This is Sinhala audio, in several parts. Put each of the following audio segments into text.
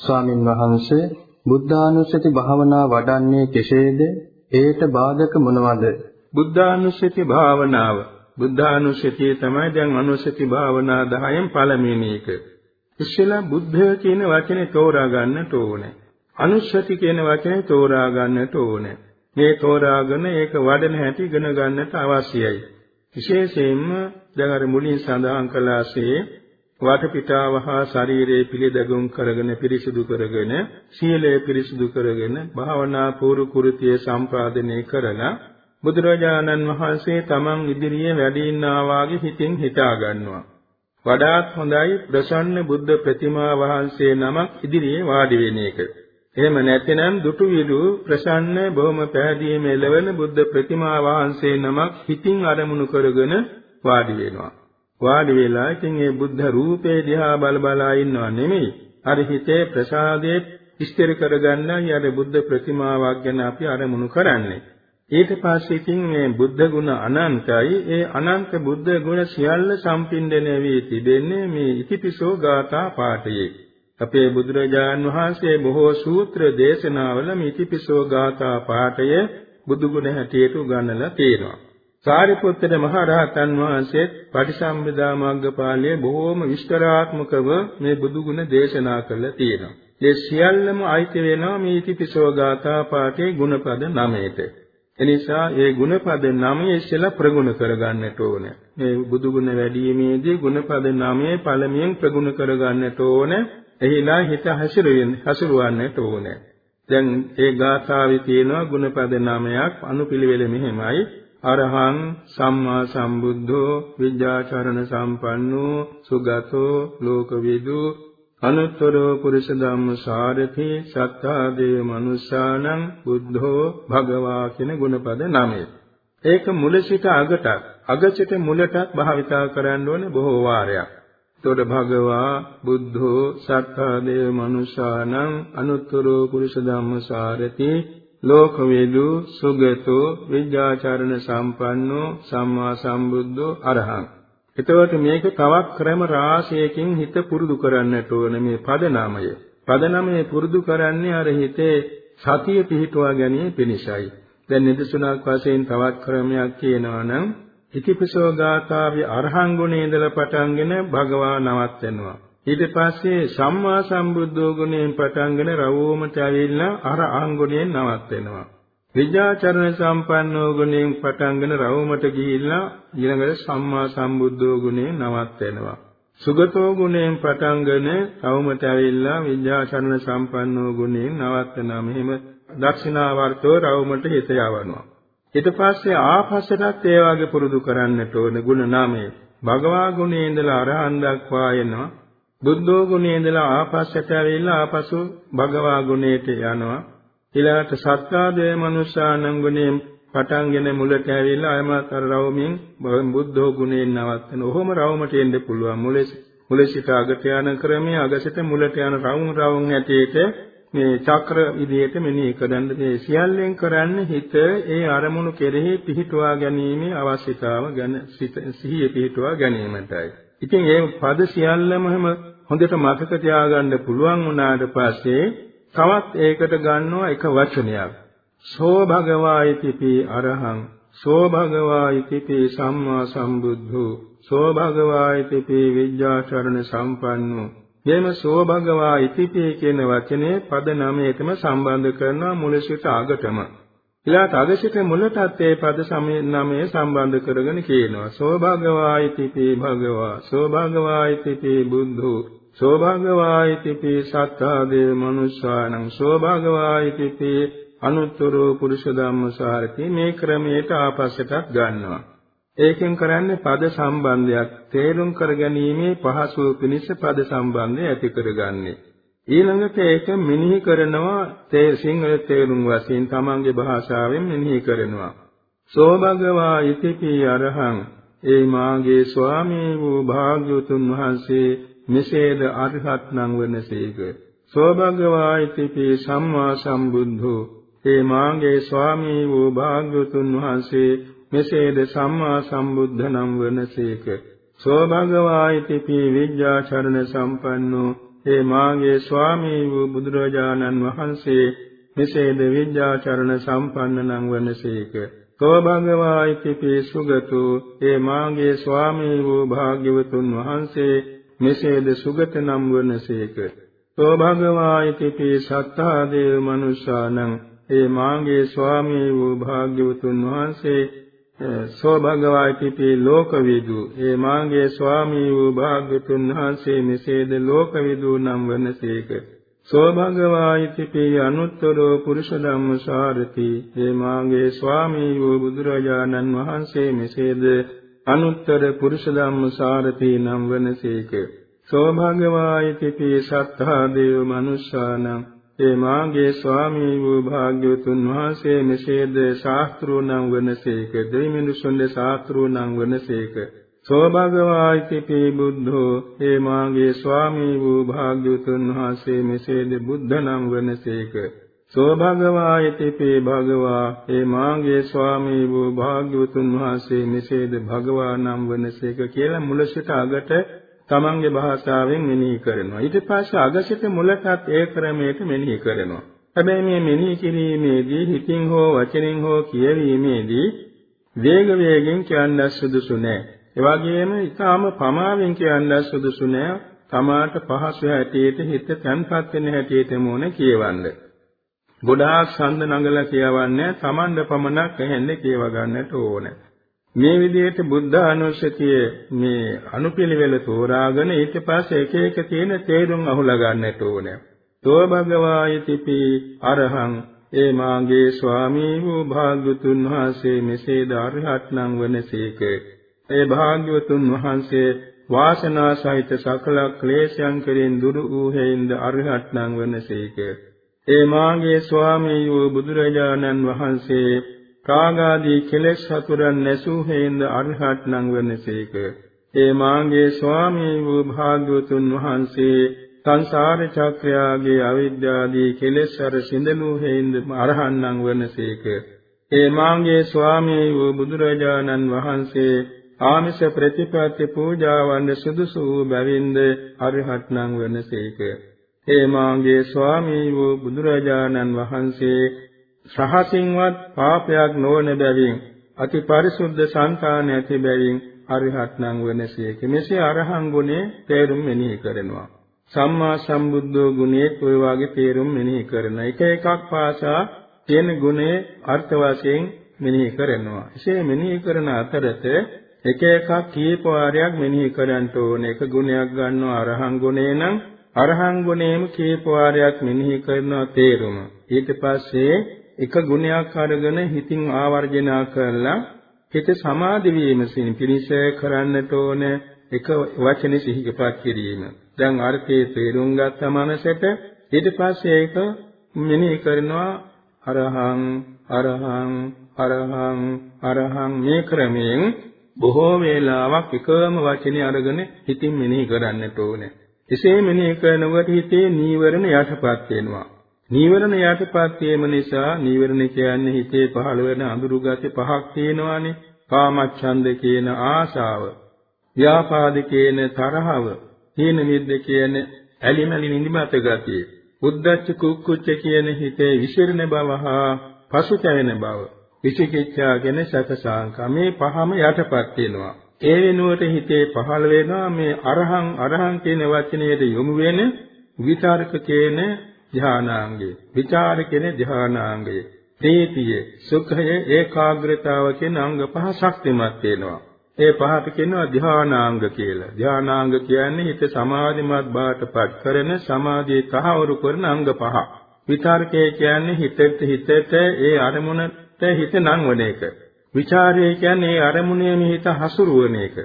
ස්වාමින් වහන්සේ බුද්ධානුස්සති භාවනා වඩන්නේ කෙසේද? ඒට බාධක මොනවද? බුද්ධානුස්සති භාවනාව බුද්ධානුස්සතිය තමයි දැන් අනුස්සති භාවනා 10න් පළවෙනි එක. ඉස්සෙල්ලා බුද්ධ කියන වචනේ තෝරා ගන්නට ඕනේ. අනුස්සති කියන වචනේ තෝරා ගන්නට ඕනේ. මේ තෝරාගෙන ඒක වඩන හැටි ඉගෙන ගන්නට අවශ්‍යයි. විශේෂයෙන්ම දැන් අර මුලින් සඳහන් කළාසේ වටපිටාව හා ශරීරයේ පිළිදගුම් කරගෙන පිරිසිදු කරගෙන සීලය පිරිසිදු කරගෙන භාවනා පූර්ව කෘතිය සම්පාදනය කරලා බුදුරජාණන් වහන්සේ තමන් ඉදිරියේ වැඩ ඉන්නා වාගේ හිතින් හිතා ගන්නවා. වඩාත් හොඳයි ප්‍රසන්න බුද්ධ ප්‍රතිමා වහන්සේ නමක් ඉදිරියේ වාඩි වෙන එක. එහෙම නැත්නම් දුටු විරු ප්‍රසන්න බොහොම පැහැදීම එළවෙන බුද්ධ ප්‍රතිමා වහන්සේ නමක් හිතින් අරමුණු කරගෙන වාඩි වෙනවා. වාඩි වෙලා ඉතින් ඒ බුද්ධ රූපේ දිහා බල බලා ඉන්නව නෙමෙයි. අර හිතේ ප්‍රසාදයේ ස්ථිර කරගන්නයි අර බුද්ධ ප්‍රතිමාවක් ගැන අපි අරමුණු කරන්නේ. ඊට පස්සේ ඉතින් මේ බුද්ධ ගුණ අනන්තයි. ඒ අනන්ත බුද්ධ ගුණ සියල්ල සම්පින්දණය වී තිබෙන්නේ මේ ඉතිපිසෝ ගාථා පාඨයේ. අපේ බුදුරජාන් වහන්සේ බොහෝ සූත්‍ර දේශනාවල මේ ඉතිපිසෝ ගාථා පාඨය බුදු ගුණ හැටියට උගන්වලා තියෙනවා. සාරිපුත්තර මහ රහතන් වහන්සේ පටිසම්භිදා මග්ගපාළියේ බොහෝම විස්තරාත්මකව මේ බුදු ගුණ දේශනා කළා තියෙනවා. ඒ සියල්ලම අයිති වෙනවා මේ ඉතිපිසෝ ගාථා පාඨයේ ගුණපද 9ට. එනිසා ඒ ගුණපද 9 ඉස්සෙල්ලා ප්‍රගුණ කරගන්නට ඕනේ. මේ බුදු ගුණ වැඩිීමේදී ගුණපද 9 පළමුවෙන් ප්‍රගුණ කරගන්නට ඕනේ. එහිලා හිත හසුරුවෙන් හසුරුවන්නට ඕනේ. දැන් ඒ ගාථාවේ තියෙනවා ගුණපද 9ක් අනුපිළිවෙල මෙහෙමයි. අරහං සම්මා සම්බුද්ධෝ විද්‍යාචරණ සම්පන්නෝ සුගතෝ ලෝකවිදු අනුත්තරෝ පුරිස ධම්ම සාරති සත්තා දේව මනුස්සානං බුද්ධෝ භගවා කියන ගුණපද 9. ඒක මුල සිට අගට අග සිට මුලටත් භාවිතා කරන්න ඕනේ බොහෝ වාරයක්. එතකොට භගවා බුද්ධෝ සත්තා දේව මනුස්සානං අනුත්තරෝ පුරිස ධම්ම සාරති ලෝකවේදු සුගතෝ විද්‍යාචරණ සම්පන්නෝ සම්මා සම්බුද්ධෝ අරහං එතකොට මේක තවත් ක්‍රම රාශියකින් හිත පුරුදු කරන්නට ඕන මේ පදනාමය. පදනාමය පුරුදු කරන්නේ අර හිතේ සතිය පිහිටුවා ගැනීම පිණිසයි. දැන් නිදසුණක් වශයෙන් තවත් ක්‍රමයක් කියනවා නම් ඉතිපිසෝ ගාථාවේ අරහං ගුණේ ඉඳලා පටන්ගෙන භගවා නවත්වනවා. ඊට පස්සේ සම්මා සම්බුද්ධෝ ගුණයෙන් පටන්ගෙන රවෝමට ඇවිල්ලා අර අංගුණයෙන් නවත්වනවා. විද්‍යාචරණ සම්පන්නෝ ගුණයෙන් පටන්ගෙන රවුමට ගිහිල්ලා ඊළඟට සම්මා සම්බුද්ධෝ ගුණයෙන් නවත් වෙනවා. සුගතෝ ගුණයෙන් පටන්ගෙන රවුමට ඇවිල්ලා විද්‍යාචරණ සම්පන්නෝ ගුණයෙන් නවත් වෙනවා. මෙහෙම දක්ෂිනාවර්තෝ රවුමට හිත යවනවා. ඊට පස්සේ ආපස්සටත් ඒ වගේ පුරුදු කරන්නට ඕන ගුණ නාමය. භගවා ගුණේ ඉඳලා අරහන් දක්වා එනවා. බුද්ධෝ ගුණේ ඉඳලා ආපස්සට ඇවිල්ලා ආපසු භගවා ගුණයට යනවා. ඊළඟට සත්‍යාදේ මනුෂ්‍යානම් ගුණයෙන් පටන්ගෙන මුලට ඇවිල්ලා අයමත් අර රවමින් බුද්ධෝ ගුණයෙන් නවත්තන. ඔහොම රවමට එන්න පුළුවන්. මුලේ මුලේ සිට අගට යන ක්‍රමයේ අගසිට මුලට යන රවුම් රවුම් ඇටේට මේ චක්‍ර විදියට මෙනෙහි කරන්න මේ සියල්ලෙන් කරන්නේ හිත ඒ අරමුණු කෙරෙහි පිහිටුවා ගැනීමේ අවශ්‍යතාව ගැන සිහිය පිහිටුවා ගැනීමටයි. ඉතින් මේ පද සියල්ලම හොඳට මතක තියාගන්න පුළුවන් වුණාට පස්සේ තවත් ඒකට ගන්නවා එක වචනයක්. සෝ භගවායිතිපි අරහං සෝ භගවායිතිපි සම්මා සම්බුද්ධෝ සෝ භගවායිතිපි විද්‍යාචරණ සම්පන්නෝ මෙම සෝ භගවායිතිපි කියන වචනේ පද නමයටම සම්බන්ධ කරනවා මුල සිට අගටම. ඊළාට අගසිට මුලටත් ඒ පද නමය සම්බන්ධ කරගෙන කියනවා සෝ භගවායිතිපි භගවා සෝ භගවායිතිපි බුද්ධෝ සෝභාගවායිතිපි සත්තාදේ මනුස්සානං සෝභාගවායිතිපි අනුත්තරෝ පුරුෂ ධම්මසාරති මේ ක්‍රමයට ආපස්සටත් ගන්නවා. ඒකෙන් කරන්නේ පද සම්බන්ධයක් තේරුම් කරගැනීමේ පහසුව පිණිස පද සම්බන්ධය ඇති කරගන්නේ. ඊළඟට ඒක මෙනෙහි කරනවා තේ සිංහල තේරුම් වශයෙන් තමන්ගේ භාෂාවෙන් මෙනෙහි කරනවා. සෝභගවා ඉතිපි අරහං ඒ මාගේ ස්වාමී වූ භාග්‍යවතුන් වහන්සේ මෙසේද අරහත් නම් වනසේක සෝභගවායිතිපි සම්මා සම්බුද්ධෝ. ඒ මාගේ ස්වාමී වූ භාග්‍යවතුන් වහන්සේ මෙසේද සම්මා සම්බුද්ධ නම් වනසේක සෝභගවායිතිපි විද්‍යාචරණ සම්පන්නෝ. ඒ මාගේ ස්වාමී වූ බුදුරජාණන් වහන්සේ මෙසේද විද්‍යාචරණ සම්පන්න නම් වනසේක. කෝ භගවා ඉතිපි සුගතු. ඒ මාගේ ස්වාමී වූ භාග්‍යවතුන් වහන්සේ මෙසේද සුගත නම් වනසේක. කෝ භගවා ඉතිපි සත්තා දේව මනුෂානං ඒ මාගේ ස්වාමී වූ භාග්‍යවතුන් වහන්සේ සෝ භගවායිතිපි ලෝකවිදු. ඒ මාගේ ස්වාමී වූ භාග්‍යතුන් වහන්සේ මෙසේද ලෝකවිදු නම් වනසේක සෝ භගවායිතිපි අනුත්තරෝ පුරුෂ ධම්මසාරති ඒ මාගේ ස්වාමී වූ බුදුරජාණන් වහන්සේ මෙසේද අනුත්තර පුරුෂ ධම්මසාරති නම් වනසේක සෝ භගවායිතිපි සත්තා දේව මනුෂ්‍යානං ඒ මාගේ ස්වාමී වූ භාග්‍යවතුන් වහන්සේ මෙසේද ශාස්ත්‍රූණං වනසේක දෙවිමිනිසුන්ගේ ශාස්ත්‍රූණං වනසේක සෝ භගවායිති බුද්ධෝ. ඒ මාගේ ස්වාමී වූ භාග්‍යවතුන් වහන්සේ මෙසේද බුද්ධ නම් වනසේක සෝ භගවායිති භගවා ඒ මාගේ ස්වාමී වූ භාග්‍යවතුන් වහන්සේ මෙසේද භගවා නම් වනසේක කියලා මුල සිට අගට තමන්ගේ භාෂාවෙන් මෙනෙහි කරනවා. ඊට පස්සේ අගසිත මුලටත් ඒ ක්‍රමයට මෙනෙහි කරනවා. හැබැයි මේ මෙනෙහි කිරීමේදී හිතින් හෝ වචනෙන් හෝ කියවීමේදී වේග වේගෙන් කියන්න සුදුසු නෑ. ඒ වගේම ඊටාම පමාවෙන් කියන්න සුදුසු නෑ. තමාට පහසු හැටියට හිත තැන්පත් වෙන හැටියට මොන කියවන්න. ගොඩාක් ඡන්ද නඟලා කියවන්නේ තමන්ද පමණක් ඇහෙන්නේ කියව ගන්නට ඕනේ. මේ විදිහට බුද්ධ අනුස්සතිය මේ අනුපිළිවෙල තෝරාගෙන ඊට පස්සේ එක එක තියෙන තේරුම් අහුලා ගන්නට ඕනේ. තෝ භගවායතිපි අරහං ඒ මාගේ ස්වාමී වූ භාග්‍යතුන් වහන්සේ මෙසේද අරහත් නම් වනසේක. ඒ භාග්‍යවතුන් වහන්සේ වාසනා සහිත සකල ක්ලේශයන් කෙරෙන් දුරු වූ හේින්ද අරහත් නම් වනසේක. ඒ මාගේ ස්වාමී වූ බුදුරජාණන් වහන්සේ කාගාදී කෙලෙස් හතුරන් නැසූ හේඳ අරහත් නම් වනසේක. ඒ මාගේ ස්වාමී වූ භාග්‍යවතුන් වහන්සේ සංසාර චක්‍රයාගේ අවිද්‍යාදී කෙලෙස් අර සිඳලූ හේඳ අරහන් නම් වනසේක. ඒ මාගේ ස්වාමී වූ බුදුරජාණන් වහන්සේ ආමිෂ ප්‍රතිපත්ති පූජාවන් සුදුසු වූ බැවින්ද අරහත් නම් වනසේක. ඒ මාගේ ස්වාමී වූ බුදුරජාණන් වහන්සේ සහසින්වත් පාපයක් නොවන බැවින් අති පරිසුද්ධ සංකාන ඇති බැවින් අරිහත් නම් වනසේක. මෙසේ අරහං ගුණේ තේරුම් මෙනෙහි කරනවා. සම්මා සම්බුද්ධෝ ගුණේ ඔය වාගේ තේරුම් මෙනෙහි කරන එක එකක් පාසා තියෙන ගුණේ අර්ථ වශයෙන් මෙනෙහි කරනවා. එසේ මෙනෙහි කරන අතරත එක එකක් කීප වාරයක් මෙනෙහි කරන්න ඕනේ. එක ගුණයක් ගන්නවා අරහං ගුණේ නම් අරහං ගුණේම කීප වාරයක් මෙනෙහි කරනවා තේරුම. ඊට පස්සේ එක ගුණයක් අරගෙන හිතින් ආවර්ජනා කරලා හිත සමාධි වීම පිණිස කරන්නට ඕන එක වචනේ සිහිපත් කිරීම. දැන් අර්ථයේ තේරුම් ගත්ත මනසට ඊට පස්සේ ඒක මෙනෙහි කරනවා අරහං අරහං අරහං අරහං මේ ක්‍රමයෙන් බොහෝ වේලාවක් එකම වචනේ අරගෙන හිතින් මෙනෙහි කරන්නට ඕනේ. එසේ මෙනෙහි කරනකොට හිතේ නීවරණ යටපත් වෙනවා. නීවරණ යටපත් වීම නිසා නීවරණ කියන්නේ හිතේ පහළ වෙන අඳුරු ගති පහක් තියෙනවානේ. කාමච්ඡන්ද කියන ආශාව, ව්‍යාපාද කියන තරහව, තීන මිද්ද කියන ඇලිමැලි නිදිමත ගතිය, උද්දච්ච කුක්කුච්ච කියන හිතේ විසිරෙන බව හා පසුතැවෙන බව, විචිකිච්ඡා කියන සැකසාංකා මේ පහම යටපත් වෙනවා. ඒ වෙනුවට හිතේ පහළ වෙනවා මේ අරහං අරහං කියන වචනයට යොමු වෙන විචාරක කියන ධානාංගය. විචාර කියන්නේ ධානාංගය. ප්‍රීතිය, සුඛය, ඒකාග්‍රතාව කියන අංග පහ ශක්තිමත් වෙනවා. ඒ පහට කියනවා ධානාංග කියලා. ධානාංග කියන්නේ හිත සමාධිමත් බාටපත් කරන සමාධිය තහවුරු කරන අංග පහ. විචාරකය කියන්නේ හිතට හිතට ඒ අරමුණට හිත නංවන එක. විචාරය කියන්නේ ඒ අරමුණේම හිත හසුරුවන එක.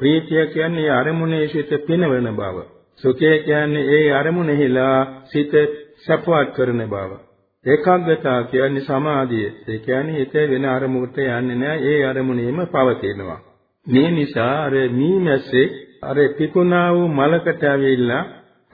ප්‍රීතිය කියන්නේ අරමුණේ සිට පිනවන බව. සුඛය කියන්නේ ඒ අරමුණෙහිලා සිත සපවත් කරන බව. ඒකාග්‍රතාව කියන්නේ සමාධිය. ඒ කියන්නේ හිත වෙන අරමුණකට යන්නේ නැහැ. ඒ අරමුණේම පවතිනවා. මේ නිසා අර මීමැස්සේ අර පිපුණා වූ මලකට ඇවිල්ලා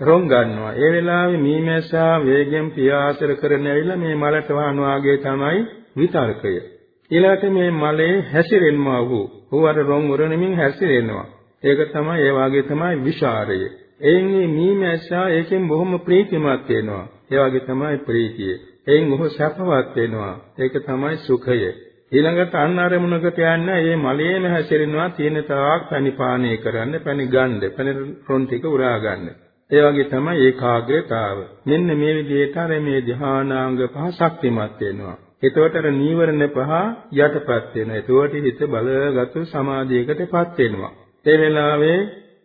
රොන් ගන්නවා. ඒ වෙලාවේ මීමැස්සා වේගෙන් පියාසර කරන ඇවිල්ලා මේ මලට වහනවාගේ තමයි විතර්කය. ඊළඟට මේ මලේ හැසිරෙන්නවා වූ. ඌ අර රොන් උරණමින් හැසිරෙනවා. ඒක තමයි ඒ වාගේ තමයි විචාරය. එයින් මේ මීමැස්සා ඒකෙන් බොහොම ප්‍රීතිමත් වෙනවා. ඒ වගේ තමයි ප්‍රීතිය. එයින් ඔහු සැපවත් වෙනවා. ඒක තමයි සුඛය. ඊළඟට අන්න අරමුණකට යන්න මේ මලයේම හැසිරෙනවා තියෙන තාක් පැණි පානය කරන්න, පැණි ගන්න, පැණි රොන් ටික උරා ගන්න. ඒ වගේ තමයි ඒකාග්‍රතාව. මෙන්න මේ විදිහට අර මේ ධානාංග පහ ශක්තිමත් වෙනවා. එතකොට අර නීවරණ පහ යටපත් වෙනවා. එතකොට හිත බලගත් සමාධියකටපත් වෙනවා. ඒ වෙලාවේ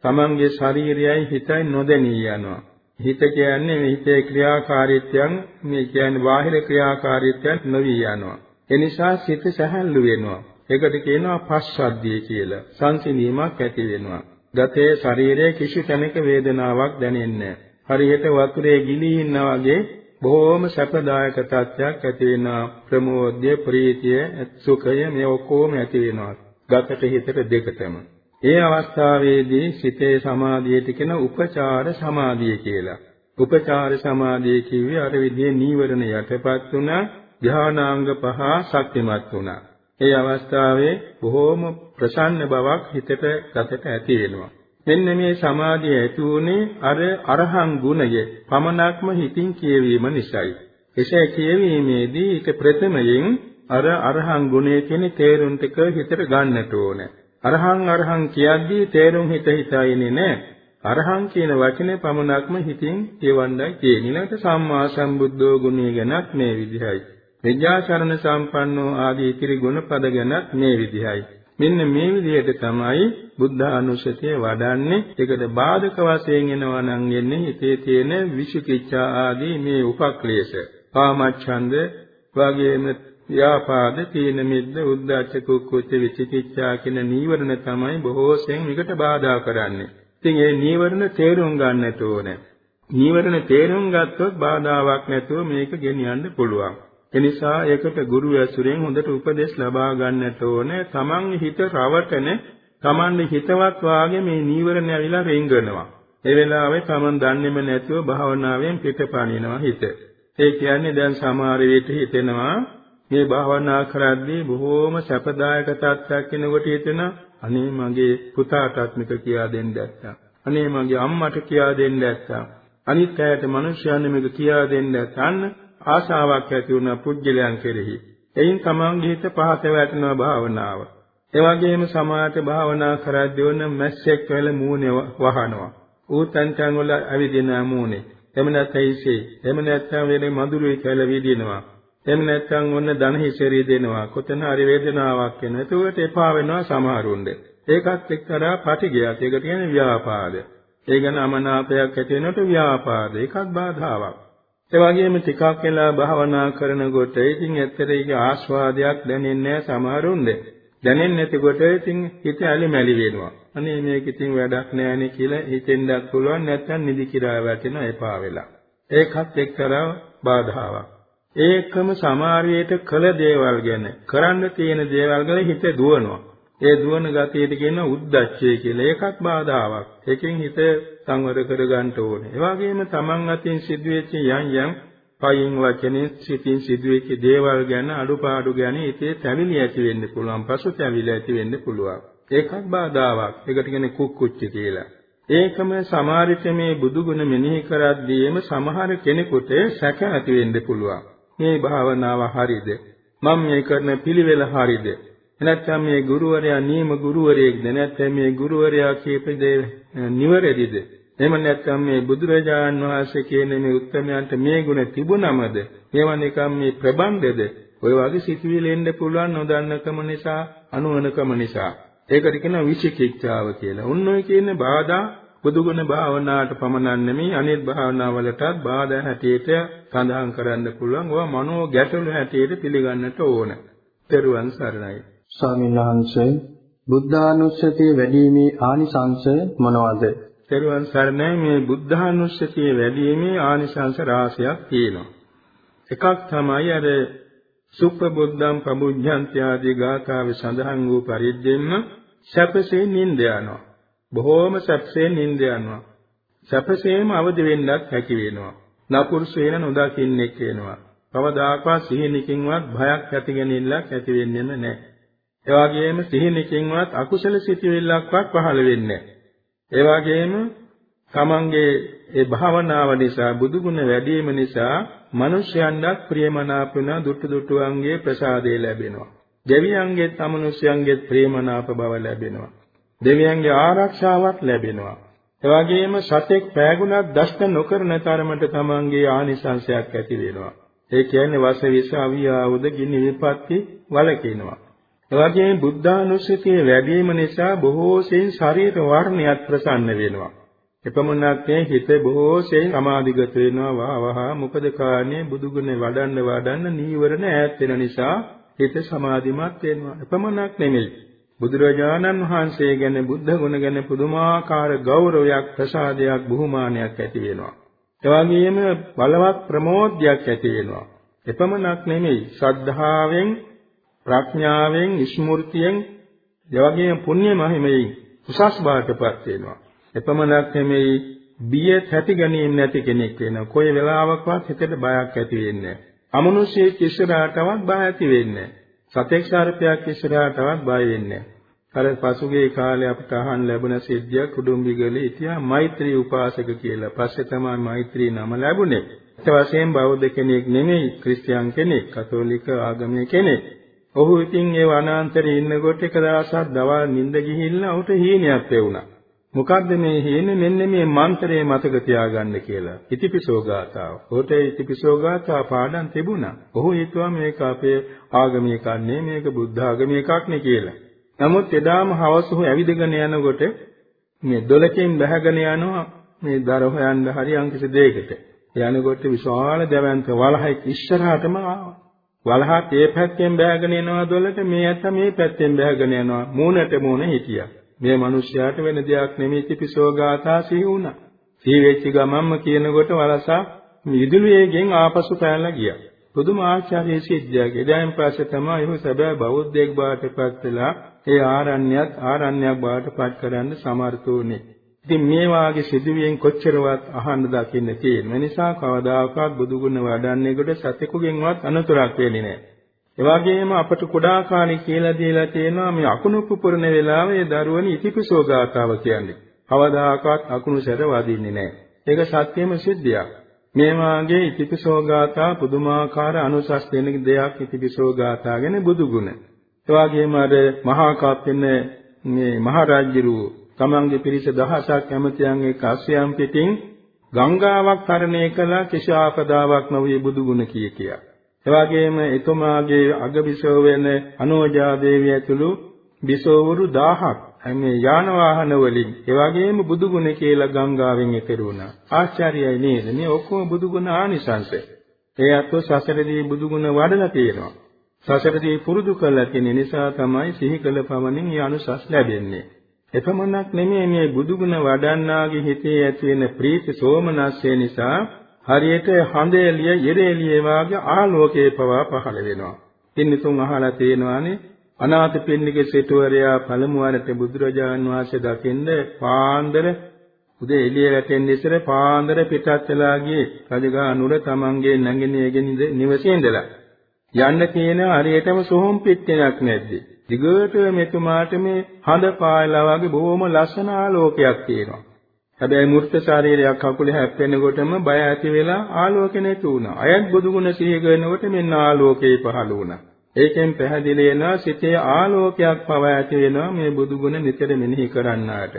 තමන්ගේ ශරීරයයි හිතයි නොදැනී යනවා. හිත කියන්නේ මේ හිතේ ක්‍රියාකාරීත්වයන් මේ කියන්නේ බාහිර ක්‍රියාකාරීත්වයන් නොවි යනවා. ඒ නිසා සිත සැහැල්ලු වෙනවා. ඒකට කියනවා පස්සද්ධිය කියලා. සංසිඳීමක් ඇති වෙනවා. ගතේ ශරීරයේ කිසි තැනක වේදනාවක් දැනෙන්නේ හරියට වතුරේ ගිලී ඉන්නා වගේ බොහෝම සැපදායක තත්ත්වයක් ඇති වෙනවා. ප්‍රමෝදය, ප්‍රීතිය, සුඛය මේ ඔක්කොම ඇති වෙනවා. ගතට හිතට දෙකටම. ඒ අවස්ථාවේදී සිතේ සමාධියට කියන උපචාර සමාධිය කියලා. උපචාර සමාධිය කිව්වේ අර විදිහේ නීවරණ යටපත් වුණා, ධානාංග පහ ශක්තිමත් වුණා. ඒ අවස්ථාවේ බොහෝම ප්‍රසන්න බවක් හිතට ගතට ඇති වෙනවා. මෙන්න මේ සමාධිය ඇති වුණේ අර අරහං ගුණය පමණක්ම හිතින් කියවීම නිසායි. එසේ කියවීමේදී ඒක ප්‍රථමයෙන් අර අරහං ගුණය කියන තේරුම් ටික හිතට ගන්නට ඕනේ. අරහං අරහං කියද්දී තේරුම් හිත හිතයිනේ නෑ. අරහං කියන වචනේ පමණක්ම හිතින් කියවන්නයි තියෙන්නේ. ඊළඟට සම්මා සම්බුද්ධෝ ගුණය ගැනත් මේ විදිහයි. විද්‍යාචරණ සම්පන්නෝ ආදී ඉතිරි ගුණපද ගැනත් මේ විදිහයි. මෙන්න මේ විදිහට තමයි බුද්ධ අනුශතිය වඩන්නේ. ඒකට බාධක වශයෙන් එනවා නම් එන්නේ හිතේ තියෙන විචිකිච්ඡා ආදී මේ උපක්ලේශ. කාමච්ඡන්ද වගේම ව්‍යාපාද තීන මිද්ද උද්ධච්ච කුක්කුච්ච විචිකිච්ඡා කියන නීවරණ තමයි බොහෝසෙන් විකට බාධා කරන්නේ. ඉතින් මේ නීවරණ තේරුම් ගන්නට ඕනේ. නීවරණ තේරුම් ගත්තොත් බාධාවක් නැතුව මේක ගෙනියන්න පුළුවන්. එනිසා ඒකට ගුරු ඇසුරෙන් හොඳට උපදෙස් ලබා ගන්නට ඕනේ. Taman හිත රවටන, Taman හිතවත් වාගේ මේ නීවරණ ඇවිලා රෙංගනවා. ඒ වෙලාවේ Taman දන්නේම නැතුව භාවනාවෙන් පිටපණිනවා හිත. ඒ කියන්නේ දැන් සමහර විට හිතෙනවා මේ භාවනා කරද්දී බොහෝම සැපදායක තත්ත්වයක් කෙනෙකුට හිතෙන අනේ මගේ පුතාටත් මේක කියා දෙන්න නැත්තම් අනේ මගේ අම්මට කියා දෙන්න නැත්තම් අනිත් අයට මිනිස්යන් මේක කියා දෙන්න නැත්නම් ආශාවක් ඇති වුණ පුජ්‍යලයන් කෙරෙහි. එයින් තමන්ගේ හිත පහත වැටෙනවා භාවනාව. ඒ වගේම සමාත භාවනා කරද්දී වුණ මැස්සෙක් වෙල මූණේ වහනවා ඌ තන් තන් වල ඇවිදින මූණේ එමෙ නැත්නම් ඉසේ එමෙ නැත්නම් වෙලේ මధుරේ කියලා විදිනවා එහෙම නැත්නම් ඔන්න ධන හිසෙරි දෙනවා. කොතන හරි වේදනාවක් එනවා. ඒකට එපා වෙනවා සමහරුන්ට. ඒකත් එක්තරා පටිගයක්. ඒකට කියන්නේ ව්‍යාපාද. ඒ ගැන අමනාපයක් ඇති වෙනකොට ව්‍යාපාද. ඒකත් බාධාවක්. ඒ වගේම ටිකක් වෙලා භාවනා කරනකොට ඉතින් ඇත්තට ඒක ආස්වාදයක් දැනෙන්නේ නැහැ සමහරුන්ට. දැනෙන්නේ නැතිකොට ඉතින් හිත ඇලිමැලි වෙනවා. අනේ මේක ඉතින් වැඩක් නෑනේ කියලා හිතෙන්නත් පුළුවන් නැත්නම් නිදි කිරා වැටෙන එපා වෙලා. ඒකත් එක්තරා බාධාවක්. ඒකම සමාරියට කළ දේවල් ගැන කරන්න තියෙන දේවල් ගැන හිත දුවනවා. ඒ දුවන ගතියට කියන උද්දච්චය කියලා. ඒකත් බාධාවක්. ඒකෙන් හිත සංවර කරගන්න ඕනේ. ඒ වගේම Taman අතින් සිදුවෙච්ච යම් යම් කයින් වචනේ සිතින් සිදුවෙච්ච දේවල් ගැන අඩුපාඩු ගැන හිතේ තැවිලි ඇති වෙන්න පුළුවන්. පසුතැවිලි ඇති වෙන්න පුළුවන්. ඒකත් බාධාවක්. ඒකට කියන්නේ කුක්කුච්ච කියලා. ඒකම සමාරිත මේ බුදුගුණ මෙනෙහි කරද්දීම සමහර කෙනෙකුට සැක ඇති වෙන්න පුළුවන්. මේ භාවනාව හරිද? මම මේ කරන පිළිවෙල හරිද? නැත්නම් මේ ගුරුවරයා නියම ගුරුවරයෙක්ද? නැත්නම් මේ ගුරුවරයා කියප දේ නිවැරදිද? එහෙම නැත්නම් මේ බුදුරජාන් වහන්සේ කියන මේ උත්තරමයන්ට මේ ගුණ තිබුණමද? මේවා නිකම් මේ ප්‍රබන්ධද? ඔය වගේ සිතුවිලි එන්න පුළුවන් නොදන්නකම නිසා, අනුවනකම නිසා. ඒකට කියනවා විචිකිච්ඡාව කියලා. උන් ඔය කියන්නේ බාධා බුදුගුණ භාවනාවට පමණක් නෙමෙයි අනිත් භාවනාවලටත් බාධා හැටියට සඳහන් කරන්න පුළුවන්. ඒවා මනෝ ගැටලු හැටියට පිළිගන්නට ඕන. පෙරුවන් සරණයි. ස්වාමීන් වහන්සේ බුද්ධානුස්සතිය වැඩිීමේ ආනිසංශ මොනවාද? පෙරුවන් සරණයි මේ බුද්ධානුස්සතිය වැඩිීමේ ආනිසංශ රාශියක් තියෙනවා. එකක් තමයි අර සුප්පබුද්ධං පමුඤ්ඤන්ත්‍ය ආදී ගාථාවේ සඳහන් වූ පරිද්දෙන්න සැපසේ නිින්ද යනවා. බොහෝම සැපසේ නිින්ද යනවා. සැපසේම අවදි වෙන්නත් හැකි වෙනවා. නපුරුසේන නොදකින්නෙක් වෙනවා. කවදාකවත් සිහිනකින්වත් භයක් ඇතිගෙනින්නක් ඇති වෙන්නේ නැහැ. ඒ වගේම සිහිනකින්වත් අකුසල සිතිවිල්ලක්වත් පහළ වෙන්නේ නැහැ. ඒ වගේම තමන්ගේ ඒ භාවනාව නිසා බුදු ගුණ වැඩි වීම නිසා මිනිසයන්වත් ප්‍රියමනාප වෙන දුට්ටු දුට්ටුවන්ගේ ප්‍රසාදය ලැබෙනවා. දෙවියන්ගේ තමනුෂ්‍යයන්ගේ ප්‍රේමනාප බව ලැබෙනවා. දෙවියන්ගේ ආරක්ෂාවක් ලැබෙනවා. එවැගේම සතෙක් පෑගුණක් දෂ්ට නොකරන තරමට තමන්ගේ ආනිසංසයක් ඇති වෙනවා. ඒ කියන්නේ වස විස අවියාවුද ගිනි විපත්ති වලකිනවා. එවැගේම බුද්ධානුස්සතිය වැඩි වීම නිසා බොහෝ සෙයින් ශරීර වර්ණයත් ප්‍රසන්න වෙනවා. එපමණක් මේ හිත බොහෝ සෙයින් සමාධිගත වෙනවා වහවහ මොකද කාන්නේ බුදුගුණ වඩන්න වඩන්න නීවරණ ඈත් වෙන නිසා හිත සමාධිමත් වෙනවා. එපමණක් නෙමෙයි. බුදුරජාණන් වහන්සේ ගැන බුද්ධ ගුණ ගැන පුදුමාකාර ගෞරවයක් ප්‍රසාදයක් බුහුමානයක් ඇති වෙනවා. එවැගේම බලවත් ප්‍රමෝදයක් ඇති වෙනවා. එපමණක් නෙමෙයි ශ්‍රද්ධාවෙන් ප්‍රඥාවෙන් ස්මෘතියෙන් එවැගේම පුණ්‍ය මහිමයෙන් උසස් බාටපත් වෙනවා. එපමණක් නෙමෙයි බිය තැති ගැනීම නැති කෙනෙක් වෙනවා. කොයි වෙලාවකවත් හිතට බයක් ඇති වෙන්නේ නැහැ. අමනුෂ්‍යයෙක් ඉස්සරහටවත් බය ඇති වෙන්නේ සතෙක් සර්පයක් ඉස්සරහටවත් බය වෙන්නේ අර පසුගිය කාලේ අපිට අහන්න ලැබුණ සිද්ධියක් කුඩුම්බිගලේ හිටියා මෛත්‍රී උපාසක කියලා. පස්සේ තමයි මෛත්‍රී නම ලැබුණේ. ඒ වශයෙන් බෞද්ධ කෙනෙක් නෙමෙයි ක්‍රිස්තියාන් කෙනෙක්, කතෝලික ආගමේ කෙනෙක්. ඔහු ඉතින් ඒ වනාන්තරේ ඉන්නකොට එක දවසක් දවල් නිින්ද ගිහිල්ලා ඔහුට හීනයක් ලැබුණා. මොකද්ද මේ හේන්නේ මෙන්න මේ මන්ත්‍රය මතක තියාගන්න කියලා. ඉතිපිසෝ ගාථාව. ඔහුට ඉතිපිසෝ ගාථා පාඩම් තිබුණා. ඔහු හිතුවා මේක අපේ ආගමේ කන්නේ මේක බුද්ධ ආගමේ එකක් නේ කියලා. නමුත් එදාම හවස ඔහු ඇවිදගෙන යනකොට මේ දොලකින් බහගෙන යනවා මේ දර හොයන්න හරි යම්කිසි දෙයකට. යනකොට විශාල දැවැන්ත වලහක් ඉස්සරහටම ආවා. වලහත් ඒ පැත්තෙන් බහගෙන යනවා දොලට මේ ඇත්ත මේ පැත්තෙන් බහගෙන යනවා. මූණට මූණ හිටියා. මේ මිනිස්යාට වෙන දෙයක් නෙමෙයි තිපිසෝ ගාථා සිහි වුණා. සිහි වෙච්ච ගමන්ම කියනකොට වලසා විදුලියේගෙන් ආපසු පැනලා ගියා. පුදුම ආශ්චර්ය සිද්ධියක්. එදායින් පස්සේ තමයි එහෙම සැබෑ බෞද්ධයෙක් බවට පත් වෙලා ඒ ආරණ්‍යත් ආරණ්‍යයක් බවට පත් කරන්න සමර්ථ වුණේ. ඉතින් මේ වාගේ සිදුවීම් කොච්චරවත් අහන්න දකින්න තියෙන නිසා කවදාකවත් බුදුගුණ වඩන්නේකට සතෙකුගෙන්වත් අනතුරක් වෙන්නේ නැහැ. එවාගෙම අපට කුඩා කාලේ කියලා දීලා තියෙනවා මේ අකුණු පුපුරන වෙලාවේ දරුවනි ඉතිපිසෝ ගාතාව කියන්නේ. කවදාකවත් අකුණු සැර වදින්නේ නැහැ. ඒක සත්‍යම සිද්ධියක්. මේ වාගේ ඉතිපිසෝ ගාථා පුදුමාකාර අනුසස් දෙන දෙයක් ඉතිපිසෝ ගාථා ගැන බුදු ගුණ. එවාගෙම අර මහා කාප්පෙන මේ මහරජුරු තමන්ගේ පිරිස දහසක් ඇමතියන් එක්ක අස්සයන් පිටින් ගංගාවක් තරණය කළ කිසි ආපදාවක් නොවේ බුදු ගුණ කිය කියා. එවාගෙම එතුමාගේ අගබිසව වෙන අනෝජා දේවිය ඇතුළු බිසෝවරු 1000ක් මේ යාන වාහන වලින් එවාගෙම බුදුගුණ කියලා ගංගාවෙන් එතර වුණා. ආශ්චර්යයි නේද? මේ ඔක්කොම බුදුගුණ ආනිසංස. ඒ අත්ව සසරදී බුදුගුණ වඩලා තියෙනවා. සසරදී පුරුදු කළා කියන නිසා තමයි සිහි කළ පමණින් මේ අනුසස් ලැබෙන්නේ. එපමණක් නෙමෙයි මේ බුදුගුණ වඩන්නාගේ හිතේ ඇති වෙන ප්‍රීති සෝමනස්ය නිසා හරියට හඳ එළිය, යෙර එළිය වාගේ ආලෝකයේ පවා පහළ වෙනවා. පින්තුන් අහලා තියෙනවානේ අනාථපිණ්ඩික සිටුවරයා පළමු වරට බුදුරජාන් වහන්සේ දකින්න පාන්දර උදේ එළිය වැටෙන්න ඉස්සර පාන්දර පිටත් වෙලා ගියේ රජගහ නුර තමන්ගේ නැගිනේගෙන නිවසේ ඉඳලා. යන්න තියෙන හරියටම සොහොන් පිට්ටයක් නැද්ද? දිගට මෙතුමාට මේ හඳ පායලා වගේ බොහොම ලස්සන ආලෝකයක් තියෙනවා. හැබැයි මූර්ත ශරීරයක් කකුලේ හැප්පෙනකොටම බය ඇති වෙලා ආලෝකෙ නැති වුණා. අයත් බුදුගුණ සිහි කරනකොට මෙන්න ආලෝකේ පහළ වුණා. ඒකෙන් පැහැදිලි වෙනවා සිතේ ආලෝකයක් පව ඇති වෙනවා මේ බුදුගුණ නිතර මෙනෙහි කරන්නාට.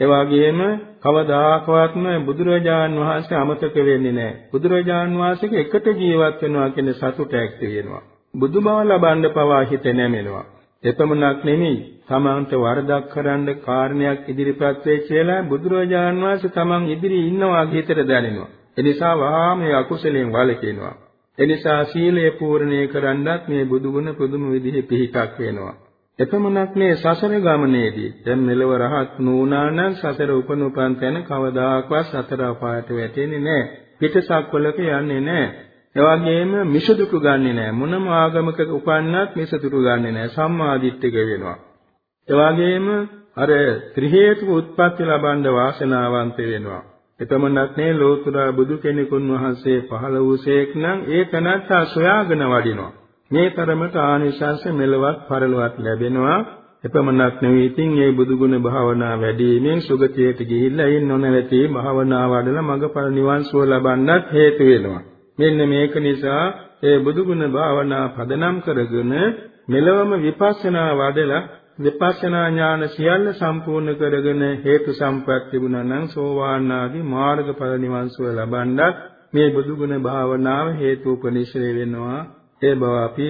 ඒ වගේම කවදාකවත්ම බුදුරජාන් වහන්සේ අමතක වෙන්නේ නැහැ. බුදුරජාන් වහන්සේක එකට ජීවත් වෙනවා කියන සතුටක් තියෙනවා. බුදුබව ලබන්න පවා හිත නැමෙනවා. එපමණක් නෙමෙයි තමන්ට වරදක් කරන්න කාරණයක් ඉදිරිපත් වෙයි කියලා බුදුරජාන් වහන්සේ තමන් ඉදිරියේ ඉන්නවා හිතට දැනෙනවා. ඒ නිසා වහා මේ අකුසලයෙන් වළකිනවා. ඒ නිසා සීලය පූර්ණේ කරන්නත් මේ බුදුගුණ පුදුම විදිහේ පිහිටක් වෙනවා. එපමණක් මේ සසර ගමනේදී දැන් මෙලව රහත් නූනා නම් සසර උපනුපන් තැන කවදාකවත් සතර අපායට වැටෙන්නේ නැහැ. පිටසක්වලක යන්නේ නැහැ. එවැගේම මිසදුටු ගන්නෙ නෑ. මොනම ආගමක උපන්නත් මිසදුටු ගන්නෙ නෑ. සම්මාදිට්ඨික වෙනවා. එවැගේම අර ත්‍රි හේතුක උත්පත්ති ලබන්න වාසනාවන්ත වෙනවා. එතමනක් නේ ලෝතුරා බුදු කෙනෙකුන් වහන්සේ පහළ වූසේක් නම් ඒ තනත්තා සොයාගෙන වඩිනවා. මේ තරමට ආනිශංස මෙලවත් පරලොවත් ලැබෙනවා. එපමණක් නෙවෙයි. ඉතින් මේ බුදුගුණ භාවනා වැඩිමෙන් සුගතියට ගිහිල්ලා ඒ නොනවති භාවනා වඩලා මඟඵල නිවන් සුව ලබන්නත් හේතු වෙනවා. මෙන්න මේක නිසා ඒ බුදුගුණ භාවනා පදනම් කරගෙන මෙලවම විපස්සනා වඩලා විපස්සනා ඥාන සියල්ල සම්පූර්ණ කරගෙන හේතු සම්පත් තිබුණා නම් සෝවාන් ආදී මාර්ගඵල නිවන් සුව ලබන්නත් මේ බුදුගුණ භාවනාව හේතුපනිශ්‍රේ වෙනවා ඒ බව අපි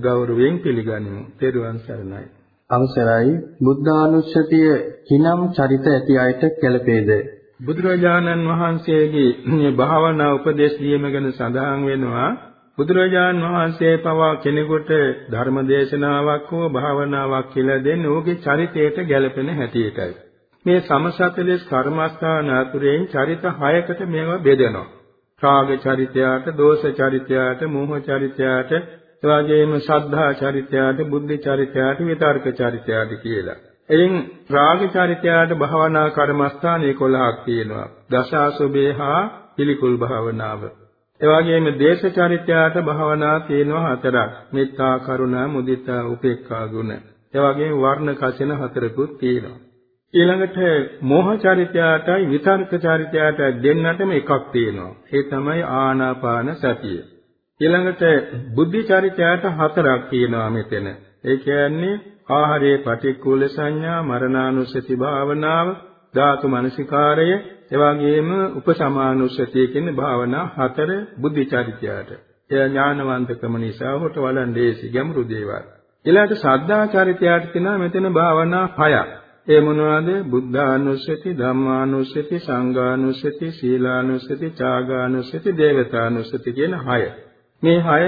ගෞරවයෙන් පිළිගනිමු. ත්වන් සරණයි. අවසරයි බුද්ධානුස්සතිය කිනම් චරිත ඇති අයට කැළපේද? බුදුරජාණන් වහන්සේගේ මේ භාවනා උපදේශ දීම ගැන සඳහන් වෙනවා බුදුරජාණන් වහන්සේ පවා කෙනෙකුට ධර්ම දේශනාවක් හෝ භාවනාවක් කියලා දෙන්නේ ඔහුගේ චරිතයට ගැළපෙන හැටියටයි. මේ සමසතලස් කර්මස්ථාන අතුරෙන් චරිත 6කට මේවා බෙදෙනවා. රාග චරිතයට, දෝෂ චරිතයට, මෝහ චරිතයට, එවාගෙම ශ්‍රද්ධා චරිතයට, බුද්ධ චරිතයට, විතර්ක චරිතයට කියලා. එයින් රාග චරිතයට භාවනා කර්මස්ථාන 11ක් තියෙනවා. දසාසුභේ හා පිළිකුල් භාවනාව. එවාගෙම දේශ චරිතයට භාවනා තියෙනවා හතරක්. මෙත්තා, කරුණා, මුදිතා, උපේක්ඛා ගුණ. එවාගෙම වර්ණ කසින හතරකුත් තියෙනවා. ඊළඟට මෝහ චරිතයටයි විතර්ක චරිතයටයි දෙන්නටම එකක් තියෙනවා. ඒ තමයි ආනාපාන සතිය. ඊළඟට බුද්ධි චරිතයට හතරක් තියෙනවා මෙතන. ඒ කියන්නේ ආහාරයේ පටික්කුල සංඥා, මරණානුස්සති භාවනාව, ධාතු මනසිකාරය, එවාගෙම උපසමානුස්සතිය කියන භාවනා හතර බුද්ධි චරිතයට. එය ඥානවන්තකම නිසා හොට වලන් දේසි ගැඹුරු දේවල්. ඊළඟට සද්ධා චරිතයට තියෙනවා මෙතන භාවනා හයක්. ඒ මොනවාද? බුද්ධානුස්සති, ධම්මානුස්සති, සංඝානුස්සති, සීලානුස්සති, ත්‍යාගානුස්සති, දේවතානුස්සති කියන හය. මේ හය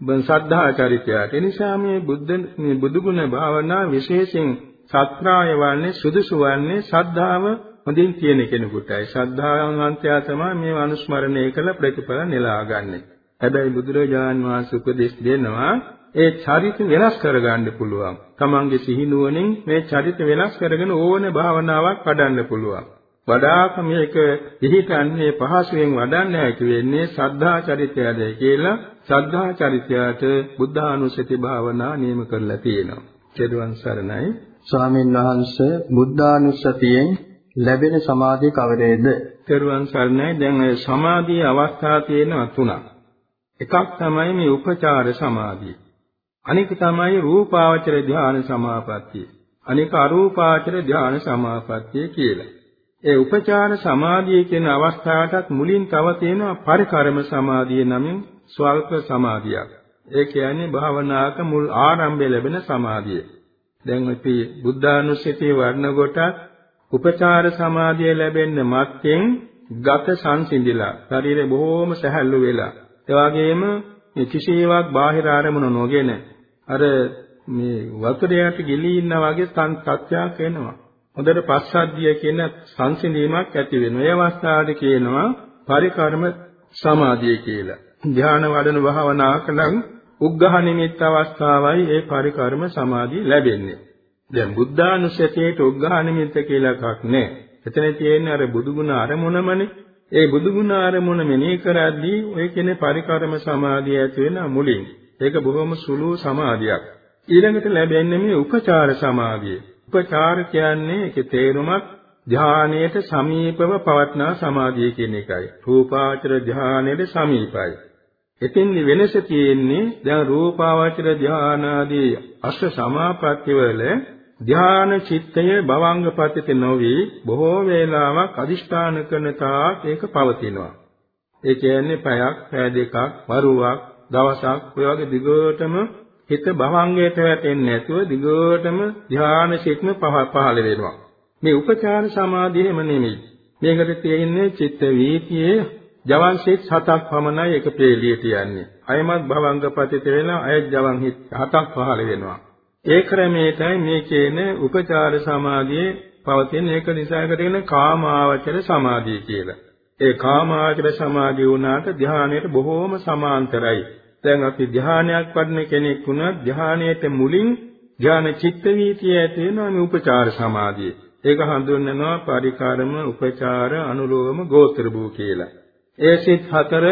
සද්ධා චරිතයට. ඒ නිසා මේ බුද්ධ මේ බුදුගුණ භාවනා විශේෂයෙන් සත්‍රාය වන්නේ සුදුසු වන්නේ ශ්‍රද්ධාව හොඳින් තියෙන කෙනෙකුටයි. ශ්‍රද්ධාවන් අන්තය තමයි මේ අනුස්මරණය කළ ප්‍රතිඵල නෙලාගන්නේ. හැබැයි බුදුරජාන් වහන්සේ උපදෙස් දෙනවා ඒ චරිත වෙනස් කරගන්න පුළුවන්. තමන්ගේ සිහිනුවණින් මේ චරිත වෙනස් කරගෙන ඕන භාවනාවක් වඩන්න පුළුවන්. වඩාක මේක පිළිතන්නේ පහසුවෙන් වඩන්න හැකි වෙන්නේ සද්ධා චරිතයද කියලා සද්ධා චරිතයට බුද්ධානුස්සති භාවනා නියම කරලා තියෙනවා. චේදුවන් සරණයි. ස්වාමීන් වහන්සේ බුද්ධානුස්සතියෙන් ලැබෙන සමාධිය කවරේද? චේදුවන් සරණයි. දැන් ඔය සමාධිය අවස්ථා තියෙනවා තුනක්. එකක් තමයි මේ උපචාර සමාධිය. අනික තමයි රූපාවචර ධානය සමාපත්තිය. අනික අරූපාවචර ධානය සමාපත්තිය කියලා. ඒ උපචාර සමාධිය කියන අවස්ථාවටත් මුලින් තව තියෙනවා පරිකරම සමාධිය නමින් ස්වල්ප සමාධියක්. ඒ කියන්නේ භාවනාවක මුල් ආරම්භය ලැබෙන සමාධිය. දැන් අපි බුද්ධානුස්සතිය වර්ණ කොට උපචාර සමාධිය ලැබෙන්න මත්තෙන් ගත සංසිඳිලා ශරීරය බොහෝම සැහැල්ලු වෙලා ඒ වගේම කිසිවක් බාහිර ආරමුණු නොගෙන අර මේ වතුරයට ගිලී ඉන්නා වගේ සංසත්‍යක් එනවා. හොඳට පස්සද්ධිය කියන සංසිඳීමක් ඇති වෙනවා. ඒ අවස්ථාවේදී කියනවා පරිකර්ම සමාධිය කියලා. ධ්‍යාන වඩන භාවනාවකනම් උග්ඝහ නිමිත්ත අවස්ථාවයි ඒ පරිකර්ම සමාධිය ලැබෙන්නේ. දැන් බුද්ධානුස්සතියේට උග්ඝහ නිමිත්ත කියලා එකක් නැහැ. එතන තියෙන්නේ අර බුදුගුණ අරමුණමනේ. ඒ බුදුගුණ අරමුණ මෙනෙහි කරද්දී ඔය කියන්නේ පරිකර්ම සමාධිය ඇති වෙන මුලින්. ඒක බොහොම සුළු සමාධියක්. ඊළඟට ලැබෙන්නේ මේ උපචාර සමාධිය. උපචාර කියන්නේ ඒකේ තේරුමක් ධානයට සමීපව පවත්නා සමාධිය කියන එකයි. රූපාවචර ධානයට සමීපයි. එතින්දි වෙනස තියෙන්නේ දැන් රූපාවචර ධානාදී අෂ්ට සමාපatti වල ධාන චිත්තය භවංගපතිත නොවි බොහෝ වේලාවක් අදිෂ්ඨාන කරන තාක් ඒක පවතිනවා. ඒ කියන්නේ පැයක්, පැය දෙකක්, වරුවක්, දවසක් ඔය වගේ දිගටම හිත භවංගයට වැටෙන්නේ නැතුව දිගටම ධ්‍යාන සිත්ම පහළ වෙනවා. මේ උපචාර සමාධියම නෙමෙයි. මේකට තියෙන්නේ චිත්ත වීතියේ ජවන් සිත් හතක් පමණයි එක පෙළියට යන්නේ. අයමත් භවංගපතිත වෙලා අය ජවන් හිත් හතක් පහළ වෙනවා. ඒ ක්‍රමයටයි මේ කියන උපචාර සමාධියේ පවතින ඒක නිසා එකට කියන කාමාවචර සමාධිය කියලා. ඒ කාමාවචර සමාධිය වුණාට ධානයට බොහෝම සමාන්තරයි. දැන් අපි ධානයක් වඩන කෙනෙක් වුණා ධානයට මුලින් ධාන චිත්ත වීතිය ඇති වෙනවා මේ උපචාර සමාධිය. ඒක හඳුන්වනවා පරිකාරම උපචාර අනුලෝම ගෝත්‍ර භූ කියලා. ඒ සිත් හතර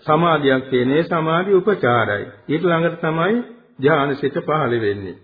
සමාධියක් තියෙන ඒ සමාධි උපචාරයි. ඊට ළඟට තමයි ධාන සිත පහළ වෙන්නේ.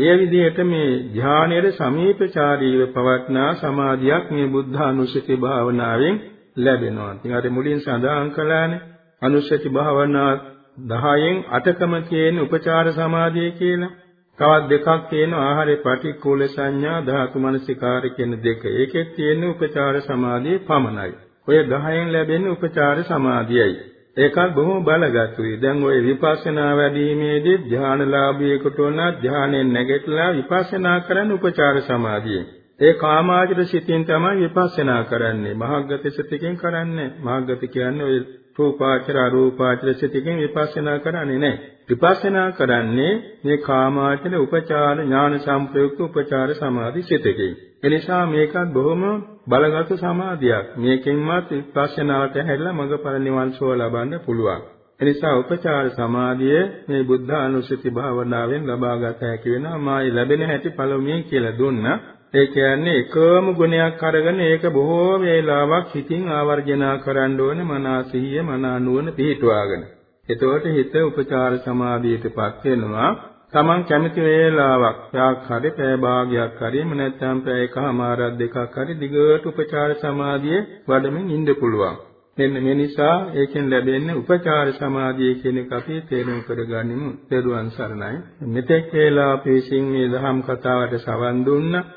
ඒ විදිහට මේ ධානයේ සමීපචාරීව පවත්නා සමාධියක් මේ බුද්ධානුස්සති භාවනාවෙන් ලැබෙනවා. ඉතින් අර මුලින් සඳහන් කළානේ අනුස්සති භාවනා 10න් 8කම කියන උපචාර සමාධිය කියලා. තවත් දෙකක් තියෙන ආහාරේ ප්‍රතිකූල සංඥා ධාතු මනසිකාර කියන දෙක. ඒකෙත් තියෙන උපචාර සමාධිය පමණයි. ඔය 10න් ලැබෙන උපචාර සමාධියයි. ඒකත් බොහොම බලගතුයි. දැන් ඔය විපස්සනා වැඩිීමේදී ධානලාභයකට උනා ධානයෙන් නැගිටලා විපස්සනා කරන උපචාර සමාධිය. ඒ කාමාචර සිතින් තමයි විපස්සනා කරන්නේ. මහග්ගත සිතකින් කරන්නේ. මහග්ගත කියන්නේ ඔය රූපාචර අරූපාචර සිතකින් විපස්සනා කරන්නේ නැහැ. විපස්සනා කරන්නේ මේ කාමාචර උපචාර ඥාන සම්ප්‍රයුක්ත උපචාර සමාධි සිතකින්. එනිසා මේකත් බොහොම බලගත් සමාධියක්. මේකෙන්මත් විපස්සනාවට හැරිලා මඟඵල නිවන් සුව ලබන්න පුළුවන්. එනිසා උපචාර සමාධිය මේ බුද්ධ අනුස්සති භාවනාවෙන් ලබාගත හැකි වෙනවා. මායි ලැබෙන හැටි පළමුවෙන් කියලා දුන්නා. ඒ කියන්නේ එකම ගුණයක් අරගෙන ඒක බොහෝ වේලාවක් හිතින් ආවර්ජනා කරන්න ඕනේ මනස සිහිය මන නුවණ පිහිටුවාගෙන. එතකොට හිත උපචාර සමාධියටපත් වෙනවා. Taman කැමති වේලාවක් යාක් හරි පැය භාගයක් හරි එහෙම නැත්නම් පැය එකමාරක් දෙකක් හරි දිගට උපචාර සමාධියේ වඩමින් ඉන්න පුළුවන්. මෙන්න මේ නිසා ඒකෙන් ලැබෙන්නේ උපචාර සමාධිය කියන එක අපි තේරුම් කරගනිමු. පෙරුවන් සරණයි. මෙතෙක් වේලා අපි විසින් මේ දහම් කතාවට සවන් දුන්නා.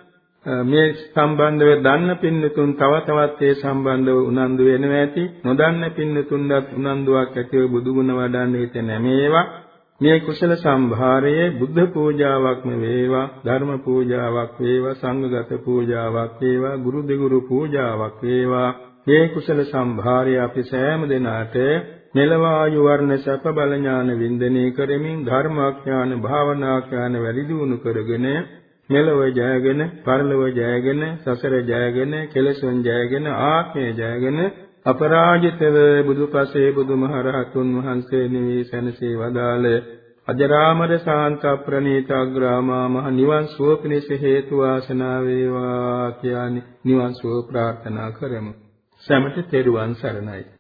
මේ සම්බන්ධව දන්න පින්නතුන් තව තවත් ඒ සම්බන්ධව උනන්දු වෙනවා ඇති. නොදන්න පින්නතුන්වත් උනන්දුවක් ඇතිව බුදු ගුණ වඩන්න හිතෙන මේවා මේ කුසල සම්භාරයේ බුද්ධ පූජාවක්ම වේවා ධර්ම පූජාවක් වේවා සංඝගත පූජාවක් වේවා ගුරු දෙගුරු පූජාවක් වේවා. මේ කුසල සම්භාරය අපි සෑම දිනාට මෙලවායු වර්ණ සැප බල ඥාන වින්දනය කරමින් ධර්මාඥාන භාවනාඥාන වැඩි දියුණු කරගෙන මෙලව ජයගෙන පරලොව ජයගෙන සසර ජයගෙන කෙලසුන් ජයගෙන ආත්මය ජයගෙන අපරාජිතව බුදුපසේ බුදුමහරහතුන් වහන්සේ නිවී සැනසී වදාළ අජරාමර ශාන්ත ප්‍රණීත අග්‍රාමා මහ නිවන් සුව පිණිස හේතු වාසනා වේවා කියන්නේ නිවන් සුව ප්‍රාර්ථනා කරමු. සමට තෙරුවන් සරණයි.